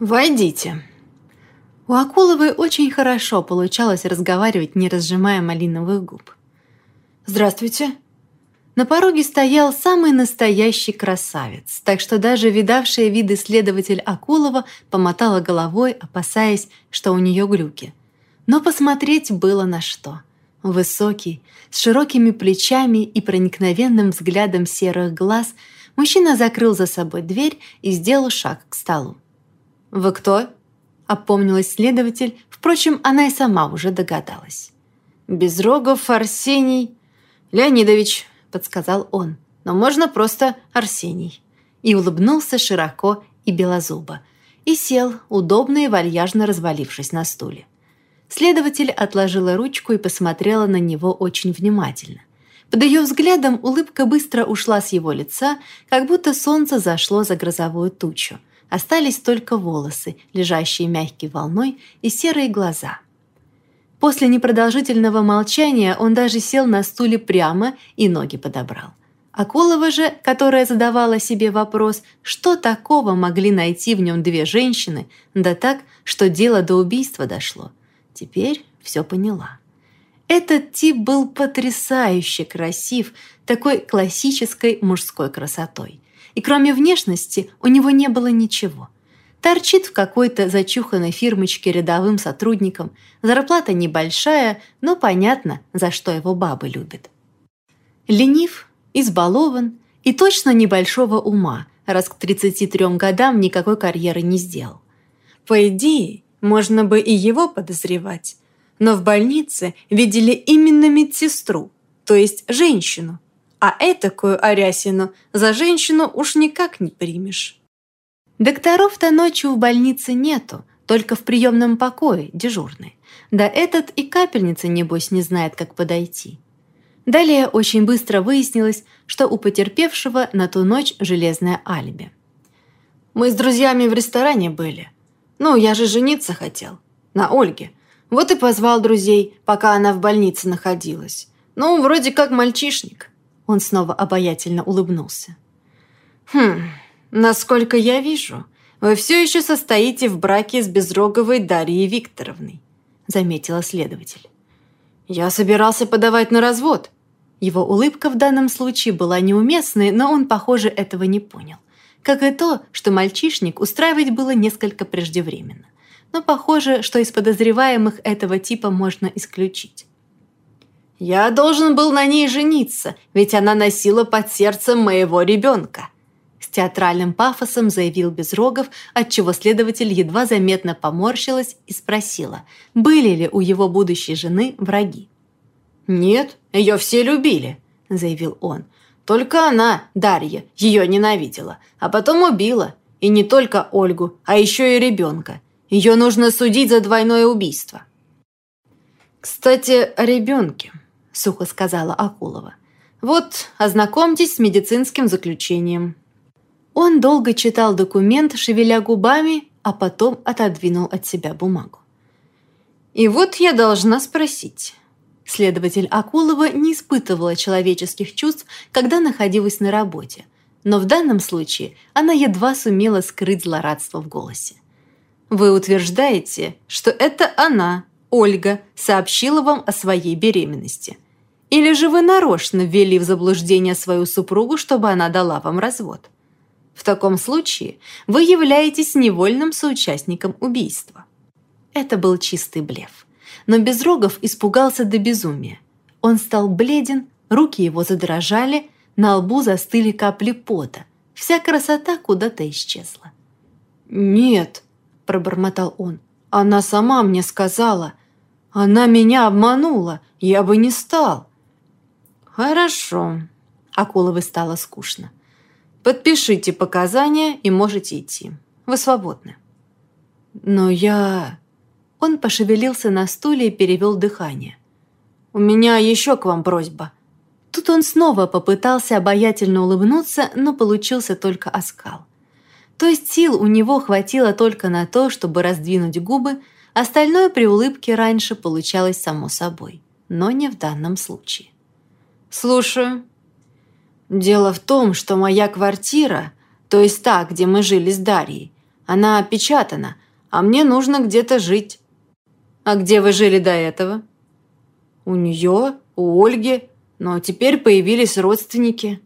«Войдите». У Акуловой очень хорошо получалось разговаривать, не разжимая малиновых губ. «Здравствуйте». На пороге стоял самый настоящий красавец, так что даже видавшая виды следователь Акулова помотала головой, опасаясь, что у нее глюки. Но посмотреть было на что. Высокий, с широкими плечами и проникновенным взглядом серых глаз, мужчина закрыл за собой дверь и сделал шаг к столу. «Вы кто?» – опомнилась следователь, впрочем, она и сама уже догадалась. «Безрогов Арсений Леонидович», – подсказал он, «но можно просто Арсений». И улыбнулся широко и белозубо, и сел, удобно и вальяжно развалившись на стуле. Следователь отложила ручку и посмотрела на него очень внимательно. Под ее взглядом улыбка быстро ушла с его лица, как будто солнце зашло за грозовую тучу – Остались только волосы, лежащие мягкой волной, и серые глаза. После непродолжительного молчания он даже сел на стуле прямо и ноги подобрал. Акулова же, которая задавала себе вопрос, что такого могли найти в нем две женщины, да так, что дело до убийства дошло, теперь все поняла. Этот тип был потрясающе красив, такой классической мужской красотой и кроме внешности у него не было ничего. Торчит в какой-то зачуханной фирмочке рядовым сотрудником, зарплата небольшая, но понятно, за что его бабы любят. Ленив, избалован и точно небольшого ума, раз к 33 годам никакой карьеры не сделал. По идее, можно бы и его подозревать, но в больнице видели именно медсестру, то есть женщину, а этакую Арясину за женщину уж никак не примешь. Докторов-то ночью в больнице нету, только в приемном покое, дежурный. Да этот и капельница, небось, не знает, как подойти. Далее очень быстро выяснилось, что у потерпевшего на ту ночь железное алиби. «Мы с друзьями в ресторане были. Ну, я же жениться хотел. На Ольге. Вот и позвал друзей, пока она в больнице находилась. Ну, вроде как мальчишник. Он снова обаятельно улыбнулся. «Хм, насколько я вижу, вы все еще состоите в браке с Безроговой Дарьей Викторовной», заметила следователь. «Я собирался подавать на развод». Его улыбка в данном случае была неуместной, но он, похоже, этого не понял. Как и то, что мальчишник устраивать было несколько преждевременно. Но похоже, что из подозреваемых этого типа можно исключить. Я должен был на ней жениться, ведь она носила под сердцем моего ребенка. С театральным пафосом заявил Безрогов, отчего следователь едва заметно поморщилась и спросила, были ли у его будущей жены враги. «Нет, ее все любили», – заявил он. «Только она, Дарья, ее ненавидела, а потом убила. И не только Ольгу, а еще и ребенка. Ее нужно судить за двойное убийство». «Кстати, о ребенке», – сухо сказала Акулова. «Вот, ознакомьтесь с медицинским заключением». Он долго читал документ, шевеля губами, а потом отодвинул от себя бумагу. «И вот я должна спросить». Следователь Акулова не испытывала человеческих чувств, когда находилась на работе, но в данном случае она едва сумела скрыть злорадство в голосе. «Вы утверждаете, что это она, Ольга сообщила вам о своей беременности? Или же вы нарочно ввели в заблуждение свою супругу, чтобы она дала вам развод? В таком случае вы являетесь невольным соучастником убийства. Это был чистый блеф. Но Безрогов испугался до безумия. Он стал бледен, руки его задрожали, на лбу застыли капли пота. Вся красота куда-то исчезла. «Нет», – пробормотал он, – «она сама мне сказала. Она меня обманула, я бы не стал. Хорошо. Акуловой стало скучно. Подпишите показания и можете идти. Вы свободны. Но я... Он пошевелился на стуле и перевел дыхание. «У меня еще к вам просьба». Тут он снова попытался обаятельно улыбнуться, но получился только оскал. То есть сил у него хватило только на то, чтобы раздвинуть губы, Остальное при улыбке раньше получалось само собой, но не в данном случае. «Слушаю». «Дело в том, что моя квартира, то есть та, где мы жили с Дарьей, Она опечатана, а мне нужно где-то жить». «А где вы жили до этого?» «У нее, у Ольги, но теперь появились родственники».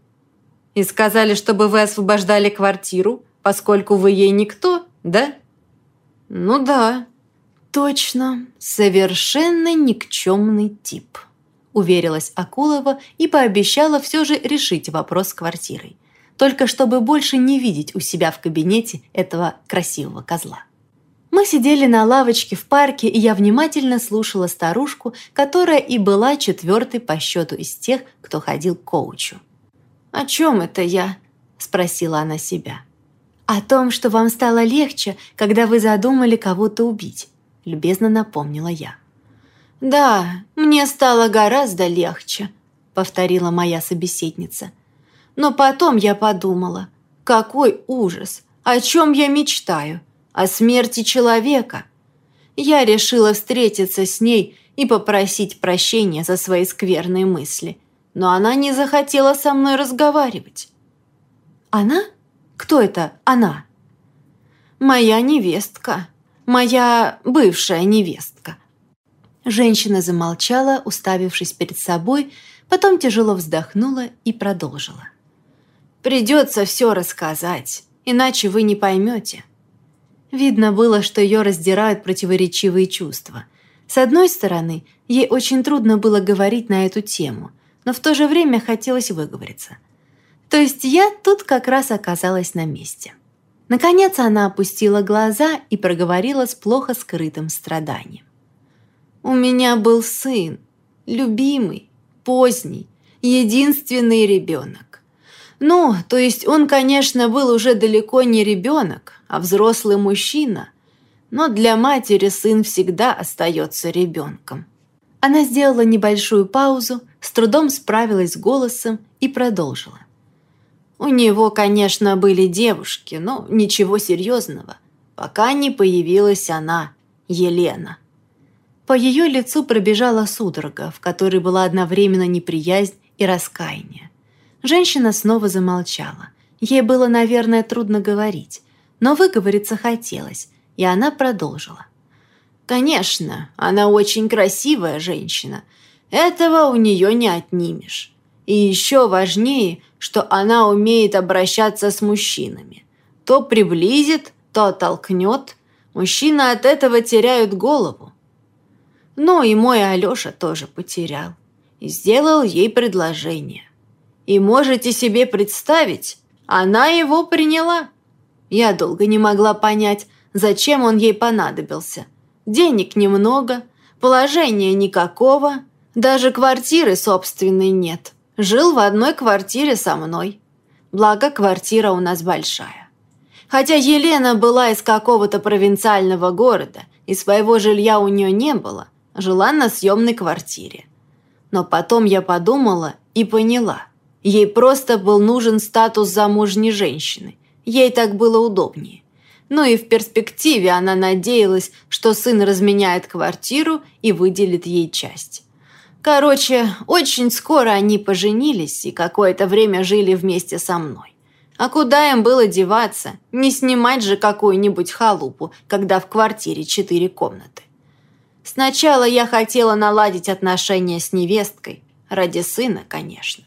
«И сказали, чтобы вы освобождали квартиру, поскольку вы ей никто, да?» «Ну да». «Точно, совершенно никчемный тип», – уверилась Акулова и пообещала все же решить вопрос с квартирой. Только чтобы больше не видеть у себя в кабинете этого красивого козла. Мы сидели на лавочке в парке, и я внимательно слушала старушку, которая и была четвертой по счету из тех, кто ходил к коучу. «О чем это я?» – спросила она себя. «О том, что вам стало легче, когда вы задумали кого-то убить», – любезно напомнила я. «Да, мне стало гораздо легче», – повторила моя собеседница. «Но потом я подумала, какой ужас, о чем я мечтаю – о смерти человека. Я решила встретиться с ней и попросить прощения за свои скверные мысли, но она не захотела со мной разговаривать. «Она? Кто это она?» «Моя невестка. Моя бывшая невестка». Женщина замолчала, уставившись перед собой, потом тяжело вздохнула и продолжила. «Придется все рассказать, иначе вы не поймете. Видно было, что ее раздирают противоречивые чувства. С одной стороны, ей очень трудно было говорить на эту тему, но в то же время хотелось выговориться. То есть я тут как раз оказалась на месте. Наконец она опустила глаза и проговорила с плохо скрытым страданием. «У меня был сын, любимый, поздний, единственный ребенок. Ну, то есть он, конечно, был уже далеко не ребенок, а взрослый мужчина, но для матери сын всегда остается ребенком. Она сделала небольшую паузу, с трудом справилась с голосом и продолжила. У него, конечно, были девушки, но ничего серьезного, пока не появилась она, Елена. По ее лицу пробежала судорога, в которой была одновременно неприязнь и раскаяние. Женщина снова замолчала. Ей было, наверное, трудно говорить но выговориться хотелось, и она продолжила. «Конечно, она очень красивая женщина. Этого у нее не отнимешь. И еще важнее, что она умеет обращаться с мужчинами. То приблизит, то оттолкнет. Мужчины от этого теряют голову. Ну и мой Алеша тоже потерял. И сделал ей предложение. И можете себе представить, она его приняла. Я долго не могла понять, зачем он ей понадобился. Денег немного, положения никакого, даже квартиры собственной нет. Жил в одной квартире со мной. Благо, квартира у нас большая. Хотя Елена была из какого-то провинциального города, и своего жилья у нее не было, жила на съемной квартире. Но потом я подумала и поняла. Ей просто был нужен статус замужней женщины, Ей так было удобнее. Ну и в перспективе она надеялась, что сын разменяет квартиру и выделит ей часть. Короче, очень скоро они поженились и какое-то время жили вместе со мной. А куда им было деваться? Не снимать же какую-нибудь халупу, когда в квартире четыре комнаты. Сначала я хотела наладить отношения с невесткой. Ради сына, конечно.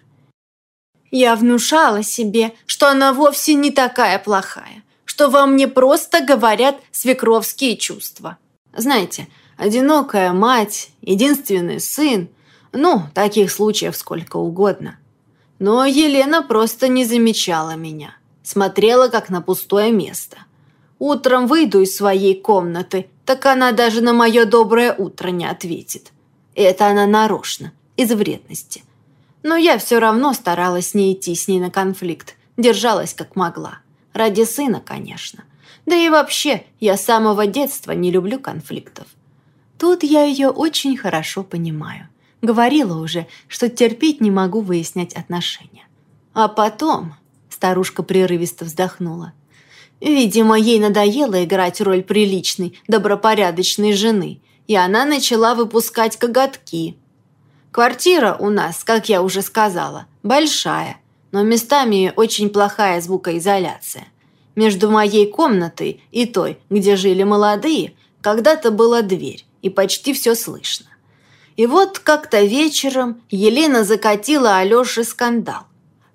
Я внушала себе, что она вовсе не такая плохая, что во мне просто говорят свекровские чувства. Знаете, одинокая мать, единственный сын, ну, таких случаев сколько угодно. Но Елена просто не замечала меня, смотрела как на пустое место. Утром выйду из своей комнаты, так она даже на мое доброе утро не ответит. Это она нарочно, из вредности. Но я все равно старалась не идти с ней на конфликт, держалась как могла. Ради сына, конечно. Да и вообще, я с самого детства не люблю конфликтов. Тут я ее очень хорошо понимаю. Говорила уже, что терпеть не могу выяснять отношения. А потом, старушка прерывисто вздохнула, видимо, ей надоело играть роль приличной, добропорядочной жены, и она начала выпускать коготки – Квартира у нас, как я уже сказала, большая, но местами очень плохая звукоизоляция. Между моей комнатой и той, где жили молодые, когда-то была дверь, и почти все слышно. И вот как-то вечером Елена закатила Алёше скандал.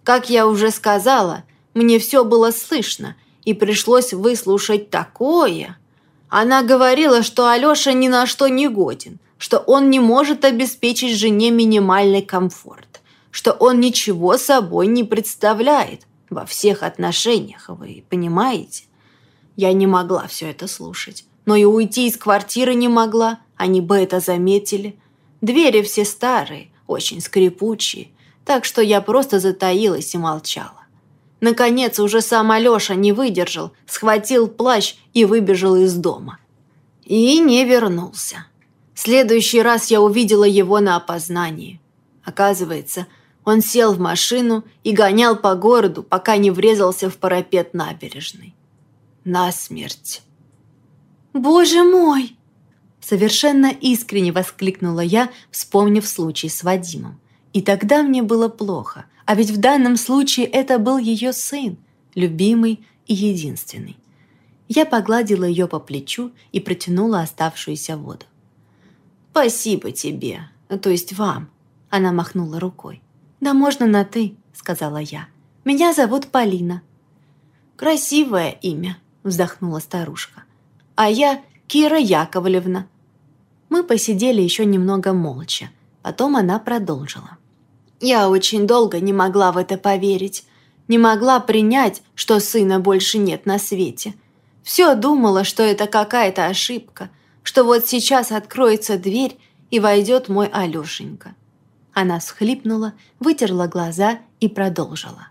Как я уже сказала, мне все было слышно, и пришлось выслушать такое. Она говорила, что Алёша ни на что не годен, что он не может обеспечить жене минимальный комфорт, что он ничего собой не представляет во всех отношениях, вы понимаете? Я не могла все это слушать, но и уйти из квартиры не могла, они бы это заметили. Двери все старые, очень скрипучие, так что я просто затаилась и молчала. Наконец, уже сам Алёша не выдержал, схватил плащ и выбежал из дома. И не вернулся. Следующий раз я увидела его на опознании. Оказывается, он сел в машину и гонял по городу, пока не врезался в парапет набережной. Насмерть. «Боже мой!» Совершенно искренне воскликнула я, вспомнив случай с Вадимом. И тогда мне было плохо, а ведь в данном случае это был ее сын, любимый и единственный. Я погладила ее по плечу и протянула оставшуюся воду. «Спасибо тебе, то есть вам», — она махнула рукой. «Да можно на «ты», — сказала я. «Меня зовут Полина». «Красивое имя», — вздохнула старушка. «А я Кира Яковлевна». Мы посидели еще немного молча. Потом она продолжила. Я очень долго не могла в это поверить. Не могла принять, что сына больше нет на свете. Все думала, что это какая-то ошибка, что вот сейчас откроется дверь и войдет мой Алешенька. Она схлипнула, вытерла глаза и продолжила.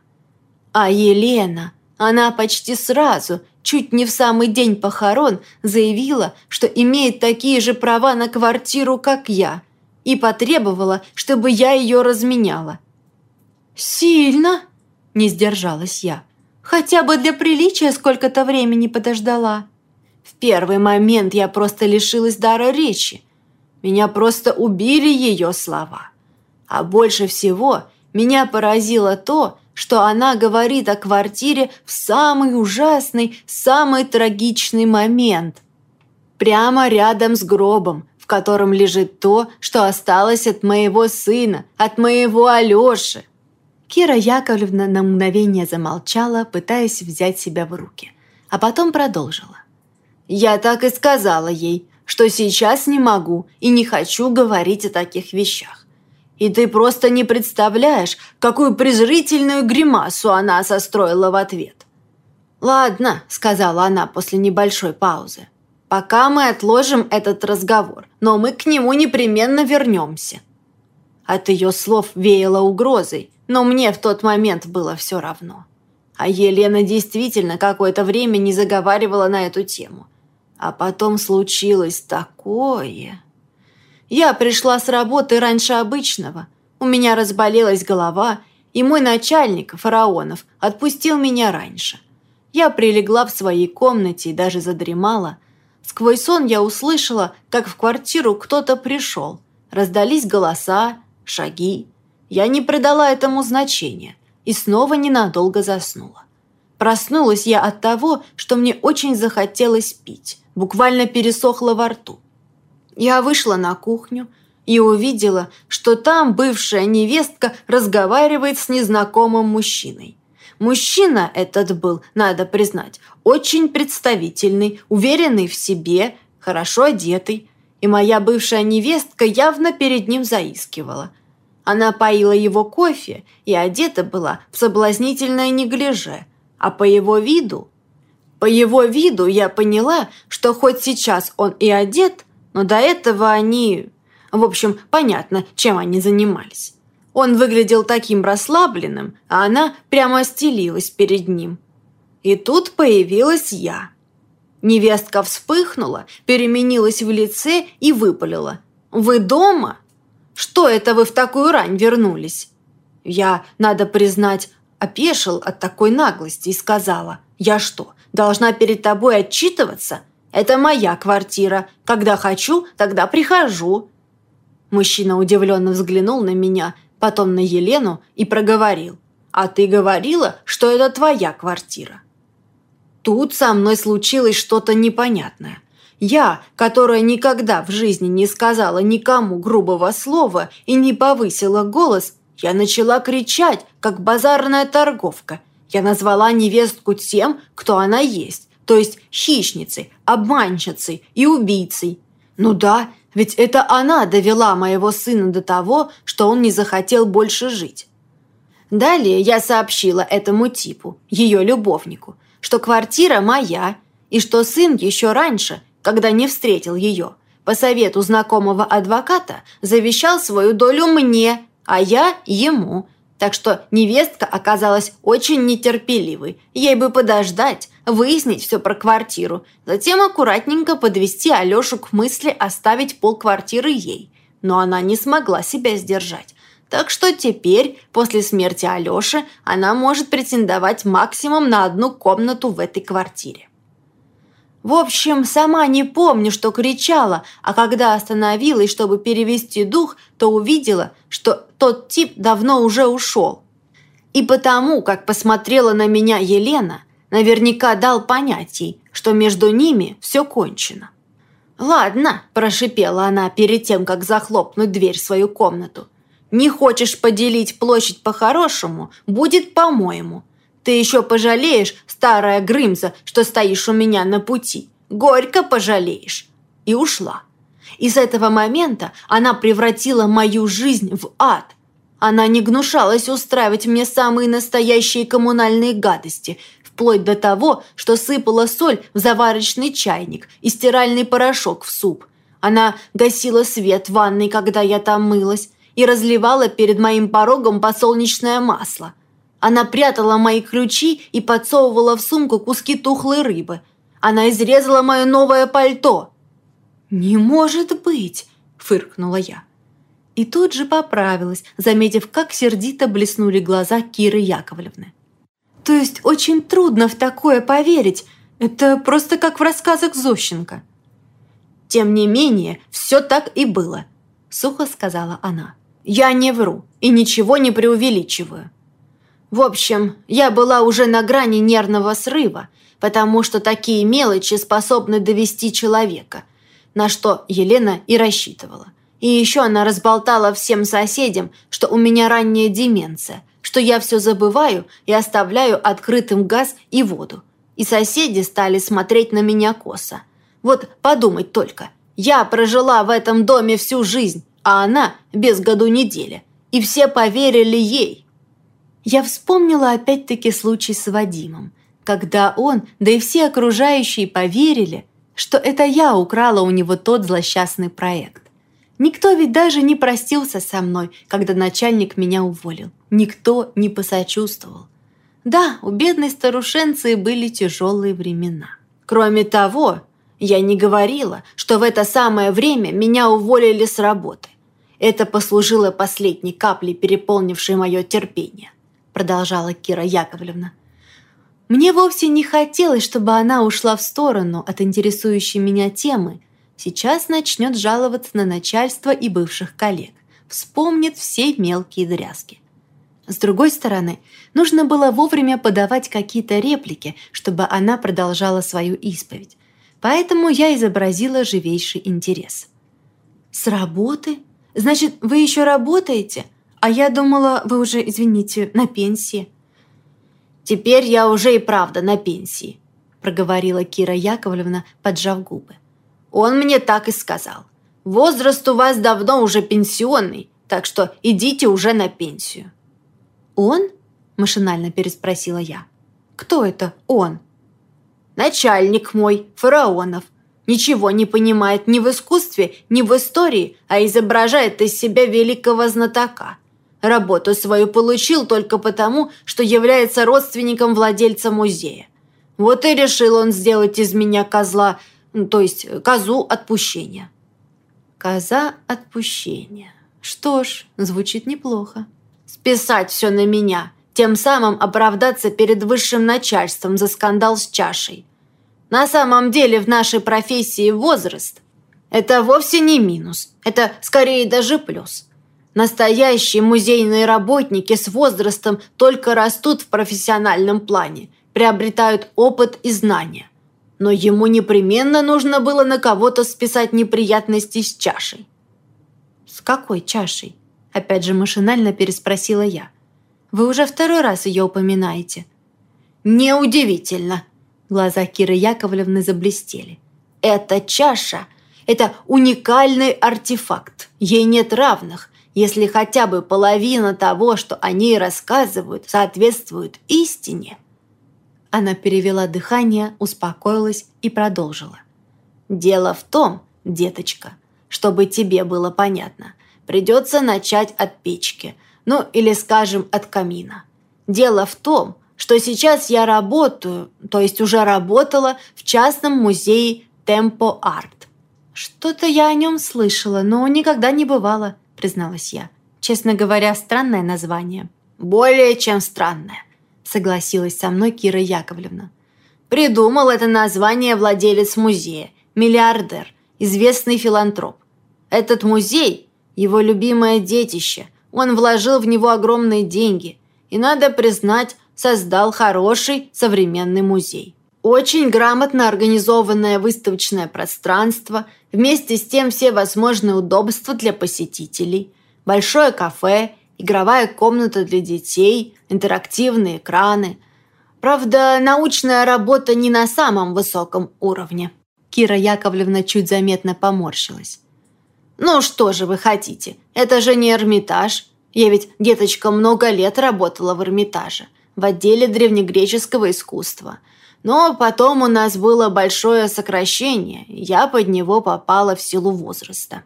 А Елена, она почти сразу, чуть не в самый день похорон, заявила, что имеет такие же права на квартиру, как я – и потребовала, чтобы я ее разменяла. «Сильно?» – не сдержалась я. «Хотя бы для приличия сколько-то времени подождала». В первый момент я просто лишилась дара речи. Меня просто убили ее слова. А больше всего меня поразило то, что она говорит о квартире в самый ужасный, самый трагичный момент. Прямо рядом с гробом, котором лежит то, что осталось от моего сына, от моего Алёши». Кира Яковлевна на мгновение замолчала, пытаясь взять себя в руки, а потом продолжила. «Я так и сказала ей, что сейчас не могу и не хочу говорить о таких вещах. И ты просто не представляешь, какую презрительную гримасу она состроила в ответ». «Ладно», — сказала она после небольшой паузы. Пока мы отложим этот разговор, но мы к нему непременно вернемся». От ее слов веяло угрозой, но мне в тот момент было все равно. А Елена действительно какое-то время не заговаривала на эту тему. А потом случилось такое. Я пришла с работы раньше обычного. У меня разболелась голова, и мой начальник, Фараонов, отпустил меня раньше. Я прилегла в своей комнате и даже задремала – Сквозь сон я услышала, как в квартиру кто-то пришел. Раздались голоса, шаги. Я не придала этому значения и снова ненадолго заснула. Проснулась я от того, что мне очень захотелось пить, буквально пересохло во рту. Я вышла на кухню и увидела, что там бывшая невестка разговаривает с незнакомым мужчиной. Мужчина этот был, надо признать, очень представительный, уверенный в себе, хорошо одетый. И моя бывшая невестка явно перед ним заискивала. Она поила его кофе и одета была в соблазнительное неглиже. А по его виду... По его виду я поняла, что хоть сейчас он и одет, но до этого они... В общем, понятно, чем они занимались. Он выглядел таким расслабленным, а она прямо стелилась перед ним. И тут появилась я. Невестка вспыхнула, переменилась в лице и выпалила. «Вы дома? Что это вы в такую рань вернулись?» Я, надо признать, опешил от такой наглости и сказала. «Я что, должна перед тобой отчитываться? Это моя квартира. Когда хочу, тогда прихожу». Мужчина удивленно взглянул на меня, потом на Елену и проговорил. «А ты говорила, что это твоя квартира». Тут со мной случилось что-то непонятное. Я, которая никогда в жизни не сказала никому грубого слова и не повысила голос, я начала кричать, как базарная торговка. Я назвала невестку тем, кто она есть, то есть хищницей, обманщицей и убийцей. Ну да, ведь это она довела моего сына до того, что он не захотел больше жить. Далее я сообщила этому типу, ее любовнику, что квартира моя, и что сын еще раньше, когда не встретил ее, по совету знакомого адвоката завещал свою долю мне, а я ему. Так что невестка оказалась очень нетерпеливой. Ей бы подождать, выяснить все про квартиру, затем аккуратненько подвести Алешу к мысли оставить полквартиры ей. Но она не смогла себя сдержать. Так что теперь, после смерти Алёши, она может претендовать максимум на одну комнату в этой квартире. В общем, сама не помню, что кричала, а когда остановилась, чтобы перевести дух, то увидела, что тот тип давно уже ушел. И потому, как посмотрела на меня Елена, наверняка дал понять ей, что между ними все кончено. «Ладно», – прошипела она перед тем, как захлопнуть дверь в свою комнату. Не хочешь поделить площадь по-хорошему, будет по-моему. Ты еще пожалеешь, старая Грымза, что стоишь у меня на пути. Горько пожалеешь. И ушла. И с этого момента она превратила мою жизнь в ад. Она не гнушалась устраивать мне самые настоящие коммунальные гадости, вплоть до того, что сыпала соль в заварочный чайник и стиральный порошок в суп. Она гасила свет в ванной, когда я там мылась, и разливала перед моим порогом подсолнечное масло. Она прятала мои ключи и подсовывала в сумку куски тухлой рыбы. Она изрезала мое новое пальто. «Не может быть!» – фыркнула я. И тут же поправилась, заметив, как сердито блеснули глаза Киры Яковлевны. «То есть очень трудно в такое поверить. Это просто как в рассказах Зощенко». «Тем не менее, все так и было», – сухо сказала она. Я не вру и ничего не преувеличиваю. В общем, я была уже на грани нервного срыва, потому что такие мелочи способны довести человека, на что Елена и рассчитывала. И еще она разболтала всем соседям, что у меня ранняя деменция, что я все забываю и оставляю открытым газ и воду. И соседи стали смотреть на меня косо. Вот подумать только, я прожила в этом доме всю жизнь, а она без году неделя. И все поверили ей. Я вспомнила опять-таки случай с Вадимом, когда он, да и все окружающие поверили, что это я украла у него тот злосчастный проект. Никто ведь даже не простился со мной, когда начальник меня уволил. Никто не посочувствовал. Да, у бедной старушенции были тяжелые времена. Кроме того, я не говорила, что в это самое время меня уволили с работы. Это послужило последней каплей, переполнившей мое терпение», продолжала Кира Яковлевна. «Мне вовсе не хотелось, чтобы она ушла в сторону от интересующей меня темы. Сейчас начнет жаловаться на начальство и бывших коллег. Вспомнит все мелкие дрязги. С другой стороны, нужно было вовремя подавать какие-то реплики, чтобы она продолжала свою исповедь. Поэтому я изобразила живейший интерес. «С работы?» Значит, вы еще работаете? А я думала, вы уже, извините, на пенсии». «Теперь я уже и правда на пенсии», – проговорила Кира Яковлевна, поджав губы. «Он мне так и сказал. Возраст у вас давно уже пенсионный, так что идите уже на пенсию». «Он?» – машинально переспросила я. «Кто это он?» «Начальник мой, Фараонов ничего не понимает ни в искусстве, ни в истории, а изображает из себя великого знатока. Работу свою получил только потому, что является родственником владельца музея. Вот и решил он сделать из меня козла, то есть козу отпущения. Коза отпущения. Что ж, звучит неплохо. Списать все на меня, тем самым оправдаться перед высшим начальством за скандал с чашей. На самом деле в нашей профессии возраст – это вовсе не минус, это скорее даже плюс. Настоящие музейные работники с возрастом только растут в профессиональном плане. приобретают опыт и знания. Но ему непременно нужно было на кого-то списать неприятности с чашей. «С какой чашей?» – опять же машинально переспросила я. «Вы уже второй раз ее упоминаете». «Неудивительно!» Глаза Киры Яковлевны заблестели. «Эта чаша – это уникальный артефакт. Ей нет равных, если хотя бы половина того, что о ней рассказывают, соответствует истине». Она перевела дыхание, успокоилась и продолжила. «Дело в том, деточка, чтобы тебе было понятно, придется начать от печки, ну или, скажем, от камина. Дело в том, что сейчас я работаю, то есть уже работала в частном музее Темпо Арт. Что-то я о нем слышала, но никогда не бывало, призналась я. Честно говоря, странное название. Более чем странное, согласилась со мной Кира Яковлевна. Придумал это название владелец музея, миллиардер, известный филантроп. Этот музей – его любимое детище. Он вложил в него огромные деньги. И надо признать, создал хороший современный музей. Очень грамотно организованное выставочное пространство, вместе с тем все возможные удобства для посетителей, большое кафе, игровая комната для детей, интерактивные экраны. Правда, научная работа не на самом высоком уровне. Кира Яковлевна чуть заметно поморщилась. «Ну что же вы хотите? Это же не Эрмитаж. Я ведь, деточка, много лет работала в Эрмитаже в отделе древнегреческого искусства. Но потом у нас было большое сокращение, я под него попала в силу возраста.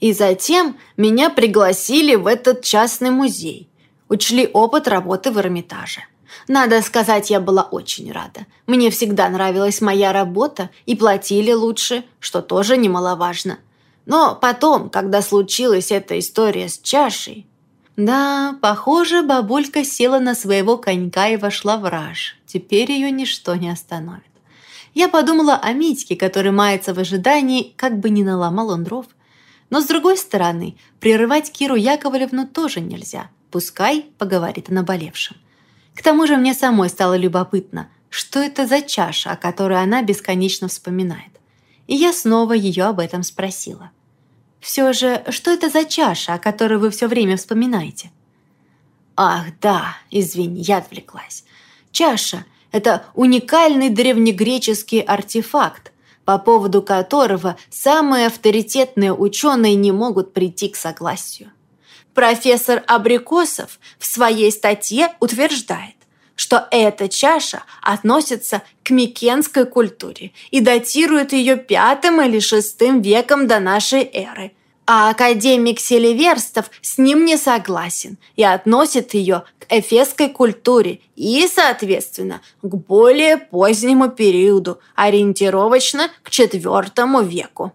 И затем меня пригласили в этот частный музей. Учли опыт работы в Эрмитаже. Надо сказать, я была очень рада. Мне всегда нравилась моя работа и платили лучше, что тоже немаловажно. Но потом, когда случилась эта история с чашей, да, похоже, бабулька села на своего конька и вошла в раж. Теперь ее ничто не остановит. Я подумала о Митьке, который мается в ожидании, как бы не наломал он дров. Но, с другой стороны, прерывать Киру Яковлевну тоже нельзя. Пускай поговорит о наболевшем. К тому же мне самой стало любопытно, что это за чаша, о которой она бесконечно вспоминает. И я снова ее об этом спросила. Все же, что это за чаша, о которой вы все время вспоминаете? Ах, да, извини, я отвлеклась. Чаша – это уникальный древнегреческий артефакт, по поводу которого самые авторитетные ученые не могут прийти к согласию. Профессор Абрикосов в своей статье утверждает, что эта чаша относится к микенской культуре и датирует ее пятым или шестым веком до нашей эры. А академик Селиверстов с ним не согласен и относит ее к эфесской культуре и, соответственно, к более позднему периоду, ориентировочно к IV веку.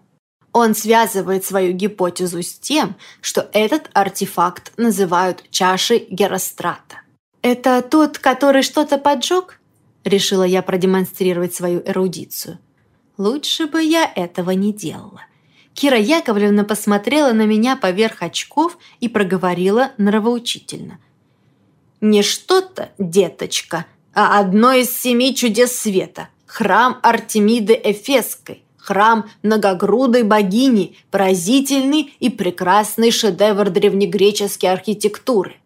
Он связывает свою гипотезу с тем, что этот артефакт называют чашей Герострата. «Это тот, который что-то поджег?» Решила я продемонстрировать свою эрудицию. Лучше бы я этого не делала. Кира Яковлевна посмотрела на меня поверх очков и проговорила нравоучительно. «Не что-то, деточка, а одно из семи чудес света – храм Артемиды Эфесской, храм многогрудой богини, поразительный и прекрасный шедевр древнегреческой архитектуры.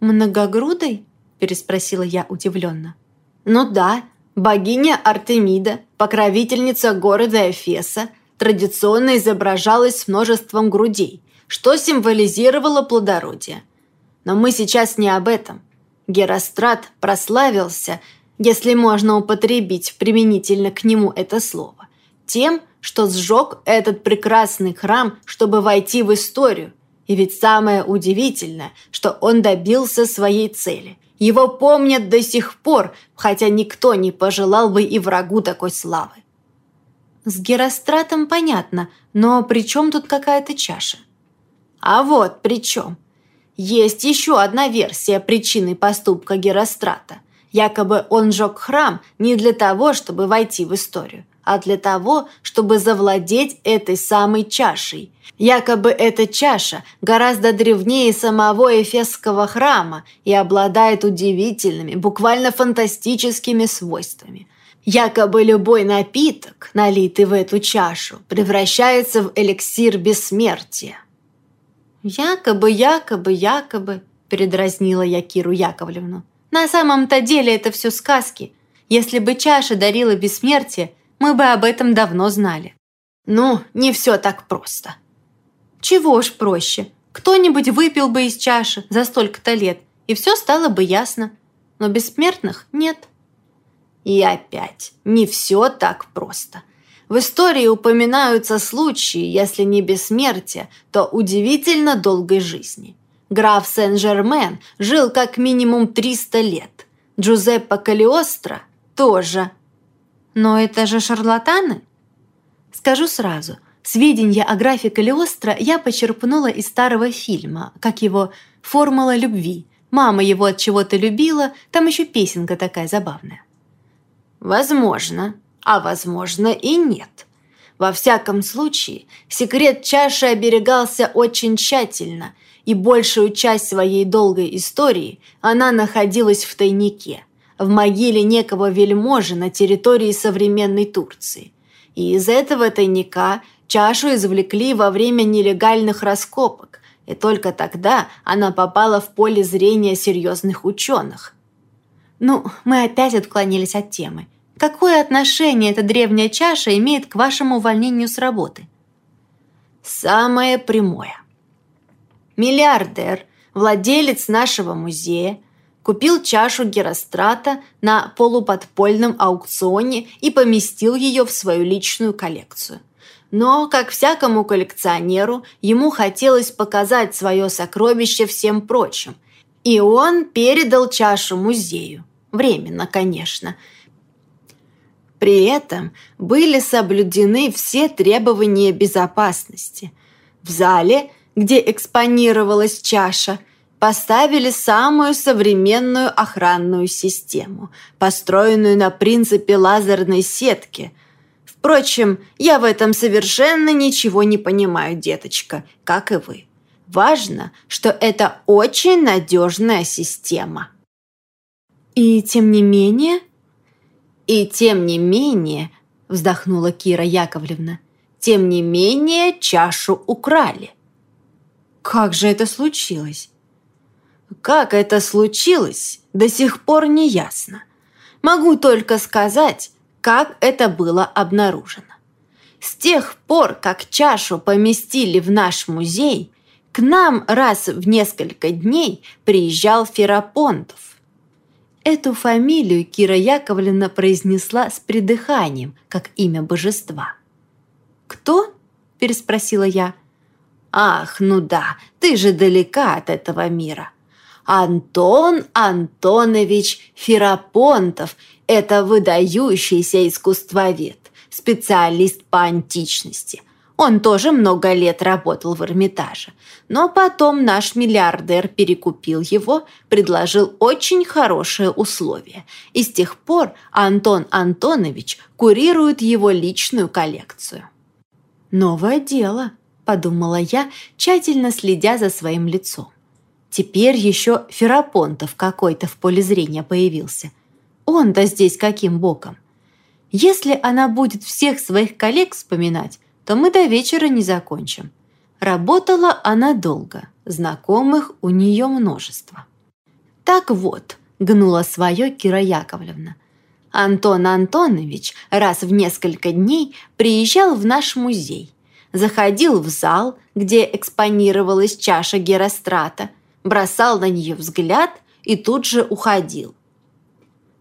«Многогрудой?» – переспросила я удивленно. «Ну да, богиня Артемида, покровительница города Эфеса, традиционно изображалась множеством грудей, что символизировало плодородие. Но мы сейчас не об этом. Герострат прославился, если можно употребить применительно к нему это слово, тем, что сжег этот прекрасный храм, чтобы войти в историю, и ведь самое удивительное, что он добился своей цели. Его помнят до сих пор, хотя никто не пожелал бы и врагу такой славы. С Геростратом понятно, но при чем тут какая-то чаша? А вот при чем. Есть еще одна версия причины поступка Герострата. Якобы он жег храм не для того, чтобы войти в историю, а для того, чтобы завладеть этой самой чашей. Якобы эта чаша гораздо древнее самого Эфесского храма и обладает удивительными, буквально фантастическими свойствами. Якобы любой напиток, налитый в эту чашу, превращается в эликсир бессмертия. «Якобы, якобы, якобы», – передразнила я Киру Яковлевну. «На самом-то деле это все сказки. Если бы чаша дарила бессмертие, мы бы об этом давно знали». «Ну, не все так просто». «Чего ж проще? Кто-нибудь выпил бы из чаши за столько-то лет, и все стало бы ясно. Но бессмертных нет». И опять, не все так просто. В истории упоминаются случаи, если не бессмертия, то удивительно долгой жизни. Граф Сен-Жермен жил как минимум 300 лет. Джузеппе Калиостро тоже. Но это же шарлатаны? Скажу сразу, сведения о графе Калиостро я почерпнула из старого фильма, как его «Формула любви». Мама его от чего-то любила, там еще песенка такая забавная. Возможно, а возможно и нет. Во всяком случае, секрет чаши оберегался очень тщательно, и большую часть своей долгой истории она находилась в тайнике, в могиле некого вельможи на территории современной Турции. И из этого тайника чашу извлекли во время нелегальных раскопок, и только тогда она попала в поле зрения серьезных ученых – ну, мы опять отклонились от темы. Какое отношение эта древняя чаша имеет к вашему увольнению с работы? Самое прямое. Миллиардер, владелец нашего музея, купил чашу Герострата на полуподпольном аукционе и поместил ее в свою личную коллекцию. Но, как всякому коллекционеру, ему хотелось показать свое сокровище всем прочим, и он передал чашу музею. Временно, конечно. При этом были соблюдены все требования безопасности. В зале, где экспонировалась чаша, поставили самую современную охранную систему, построенную на принципе лазерной сетки. Впрочем, я в этом совершенно ничего не понимаю, деточка, как и вы. Важно, что это очень надежная система. «И тем не менее...» «И тем не менее...» – вздохнула Кира Яковлевна. «Тем не менее чашу украли». «Как же это случилось?» «Как это случилось, до сих пор не ясно. Могу только сказать, как это было обнаружено. С тех пор, как чашу поместили в наш музей, к нам раз в несколько дней приезжал Ферапонтов. Эту фамилию Кира Яковлевна произнесла с придыханием, как имя божества. «Кто?» – переспросила я. «Ах, ну да, ты же далека от этого мира. Антон Антонович Ферапонтов – это выдающийся искусствовед, специалист по античности – он тоже много лет работал в Эрмитаже. Но потом наш миллиардер перекупил его, предложил очень хорошие условия. И с тех пор Антон Антонович курирует его личную коллекцию. «Новое дело», – подумала я, тщательно следя за своим лицом. Теперь еще Ферапонтов какой-то в поле зрения появился. Он-то здесь каким боком? Если она будет всех своих коллег вспоминать, то мы до вечера не закончим. Работала она долго, знакомых у нее множество. Так вот, гнула свое Кира Яковлевна. Антон Антонович раз в несколько дней приезжал в наш музей, заходил в зал, где экспонировалась чаша Герострата, бросал на нее взгляд и тут же уходил.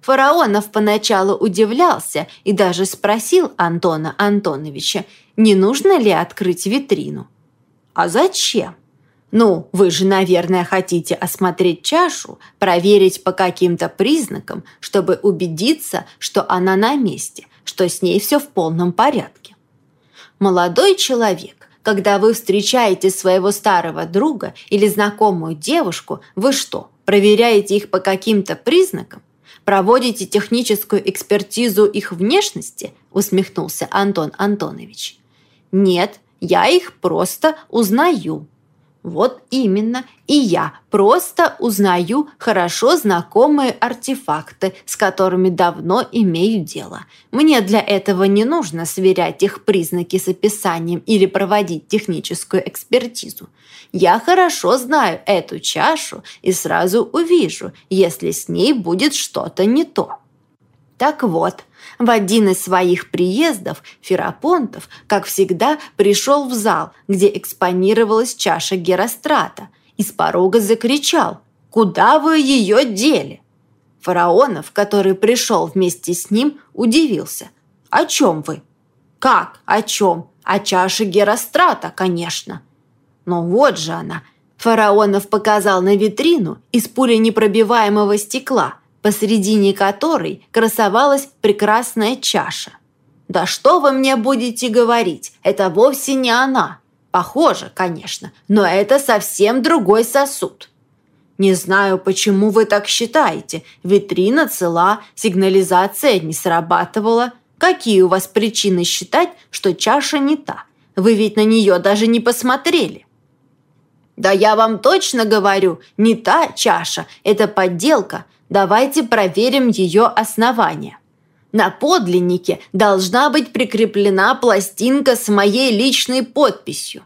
Фараонов поначалу удивлялся и даже спросил Антона Антоновича, не нужно ли открыть витрину. «А зачем?» «Ну, вы же, наверное, хотите осмотреть чашу, проверить по каким-то признакам, чтобы убедиться, что она на месте, что с ней все в полном порядке». Молодой человек, когда вы встречаете своего старого друга или знакомую девушку, вы что, проверяете их по каким-то признакам? Проводите техническую экспертизу их внешности?» – усмехнулся Антон Антонович. «Нет, я их просто узнаю». Вот именно, и я просто узнаю хорошо знакомые артефакты, с которыми давно имею дело. Мне для этого не нужно сверять их признаки с описанием или проводить техническую экспертизу. Я хорошо знаю эту чашу и сразу увижу, если с ней будет что-то не то. Так вот, в один из своих приездов Ферапонтов, как всегда, пришел в зал, где экспонировалась чаша Герострата, и с порога закричал «Куда вы ее дели?» Фараонов, который пришел вместе с ним, удивился. «О чем вы?» «Как? О чем? О чаше Герострата, конечно». «Но вот же она!» Фараонов показал на витрину из пуленепробиваемого стекла – посредине которой красовалась прекрасная чаша. «Да что вы мне будете говорить? Это вовсе не она. Похоже, конечно, но это совсем другой сосуд». «Не знаю, почему вы так считаете. Витрина цела, сигнализация не срабатывала. Какие у вас причины считать, что чаша не та? Вы ведь на нее даже не посмотрели». «Да я вам точно говорю, не та чаша, это подделка. Давайте проверим ее основание. На подлиннике должна быть прикреплена пластинка с моей личной подписью.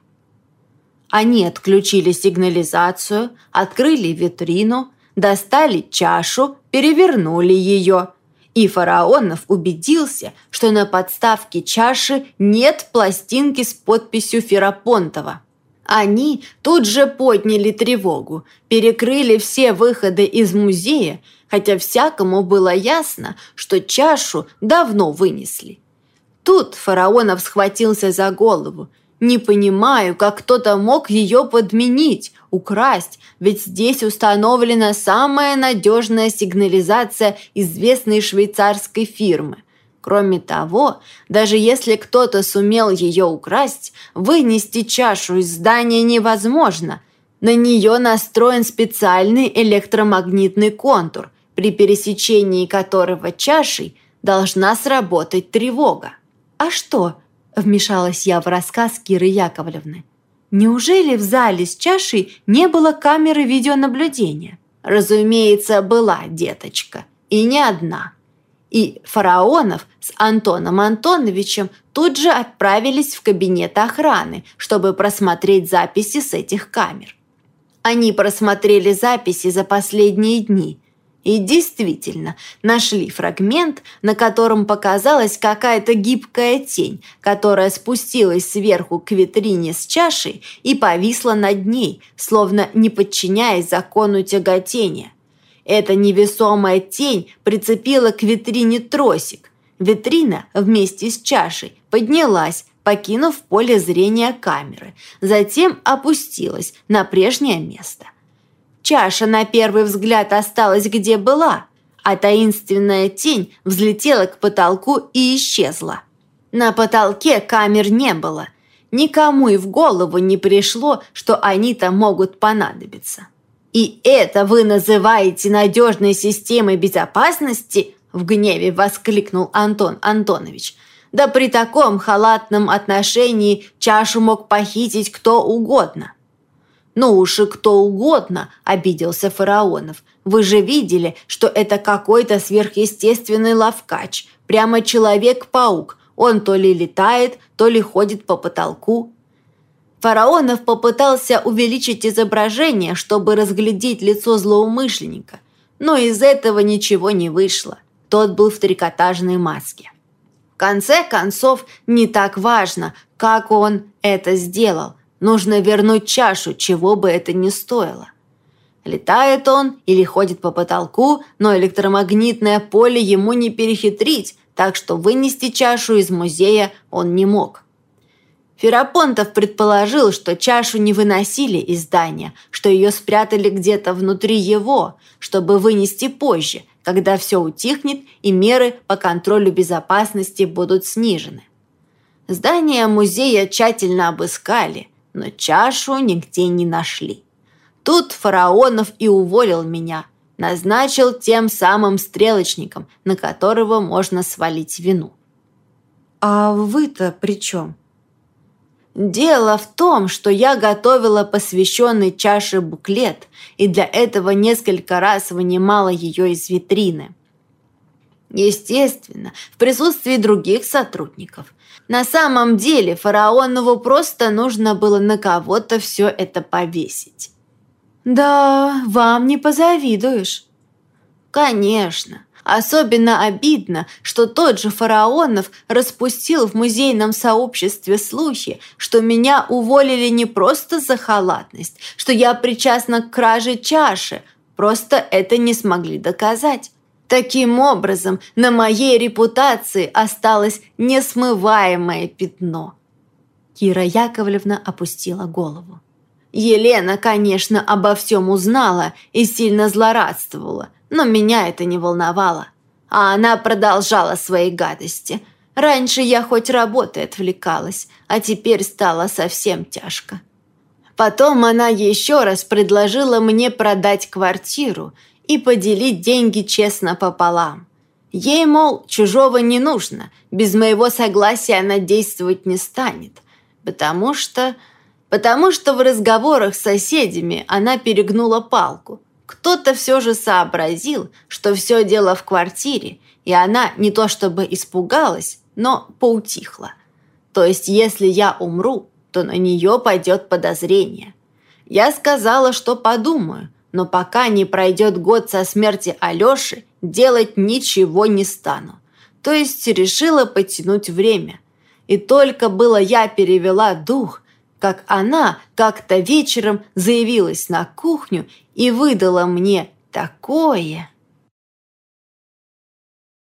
Они отключили сигнализацию, открыли витрину, достали чашу, перевернули ее. И Фараонов убедился, что на подставке чаши нет пластинки с подписью Ферапонтова. Они тут же подняли тревогу, перекрыли все выходы из музея, хотя всякому было ясно, что чашу давно вынесли. Тут фараонов схватился за голову. Не понимаю, как кто-то мог ее подменить, украсть, ведь здесь установлена самая надежная сигнализация известной швейцарской фирмы – Кроме того, даже если кто-то сумел ее украсть, вынести чашу из здания невозможно. На нее настроен специальный электромагнитный контур, при пересечении которого чашей должна сработать тревога. «А что?» – вмешалась я в рассказ Киры Яковлевны. «Неужели в зале с чашей не было камеры видеонаблюдения?» «Разумеется, была, деточка, и не одна», и фараонов с Антоном Антоновичем тут же отправились в кабинет охраны, чтобы просмотреть записи с этих камер. Они просмотрели записи за последние дни и действительно нашли фрагмент, на котором показалась какая-то гибкая тень, которая спустилась сверху к витрине с чашей и повисла над ней, словно не подчиняясь закону тяготения. Эта невесомая тень прицепила к витрине тросик. Витрина вместе с чашей поднялась, покинув поле зрения камеры, затем опустилась на прежнее место. Чаша на первый взгляд осталась где была, а таинственная тень взлетела к потолку и исчезла. На потолке камер не было. Никому и в голову не пришло, что они там могут понадобиться. «И это вы называете надежной системой безопасности?» в гневе воскликнул Антон Антонович. «Да при таком халатном отношении чашу мог похитить кто угодно». «Ну уж и кто угодно», – обиделся Фараонов. «Вы же видели, что это какой-то сверхъестественный ловкач, прямо человек-паук. Он то ли летает, то ли ходит по потолку. Фараонов попытался увеличить изображение, чтобы разглядеть лицо злоумышленника, но из этого ничего не вышло. Тот был в трикотажной маске. В конце концов, не так важно, как он это сделал. Нужно вернуть чашу, чего бы это ни стоило. Летает он или ходит по потолку, но электромагнитное поле ему не перехитрить, так что вынести чашу из музея он не мог. Ферапонтов предположил, что чашу не выносили из здания, что ее спрятали где-то внутри его, чтобы вынести позже, когда все утихнет и меры по контролю безопасности будут снижены. Здание музея тщательно обыскали, но чашу нигде не нашли. Тут фараонов и уволил меня. назначил тем самым стрелочником, на которого можно свалить вину. «А вы-то при чем?» Дело в том, что я готовила посвященный чаше буклет и для этого несколько раз вынимала ее из витрины. Естественно, в присутствии других сотрудников. На самом деле фараонову просто нужно было на кого-то все это повесить. «Да, вам не позавидуешь». «Конечно. Особенно обидно, что тот же фараонов распустил в музейном сообществе слухи, что меня уволили не просто за халатность, что я причастна к краже чаши, просто это не смогли доказать. Таким образом, на моей репутации осталось несмываемое пятно. Кира Яковлевна опустила голову. Елена, конечно, обо всем узнала и сильно злорадствовала, но меня это не волновало. А она продолжала свои гадости. Раньше я хоть работой отвлекалась, а теперь стало совсем тяжко. Потом она еще раз предложила мне продать квартиру и поделить деньги честно пополам. Ей, мол, чужого не нужно, без моего согласия она действовать не станет, потому что... потому что в разговорах с соседями она перегнула палку. Кто-то все же сообразил, что все дело в квартире, и она не то чтобы испугалась, но поутихла. То есть, если я умру, то на нее пойдет подозрение. Я сказала, что подумаю, но пока не пройдет год со смерти Алёши, делать ничего не стану. То есть решила потянуть время. И только было я перевела дух, как она как-то вечером заявилась на кухню и выдала мне такое...